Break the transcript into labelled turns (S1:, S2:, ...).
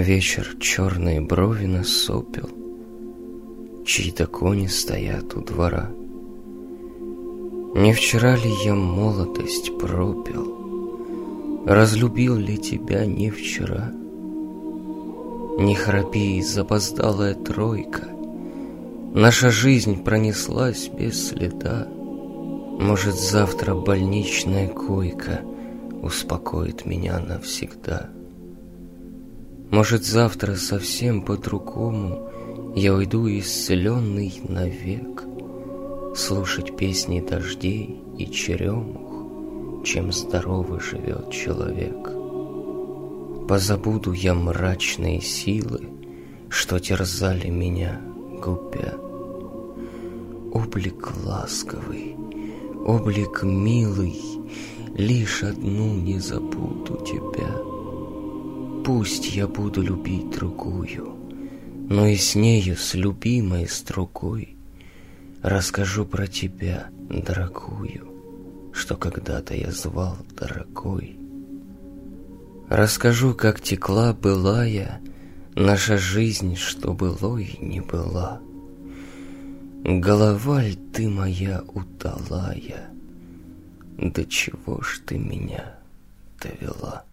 S1: Вечер черные брови насопил, Чьи-то кони стоят у двора. Не вчера ли я молодость пропил? Разлюбил ли тебя не вчера? Не храпи, запоздалая тройка, Наша жизнь пронеслась без следа. Может, завтра больничная койка Успокоит меня навсегда. Может, завтра совсем по-другому Я уйду исцеленный навек, Слушать песни дождей и черемух, Чем здорово живет человек. Позабуду я мрачные силы, Что терзали меня, губя. Облик ласковый, облик милый, Лишь одну не забуду тебя — Пусть я буду любить другую, Но и с нею, с любимой, с другой, Расскажу про тебя, дорогую, Что когда-то я звал дорогой. Расскажу, как текла былая Наша жизнь, что былой не была. Голова ль ты моя удалая, До чего ж ты меня довела?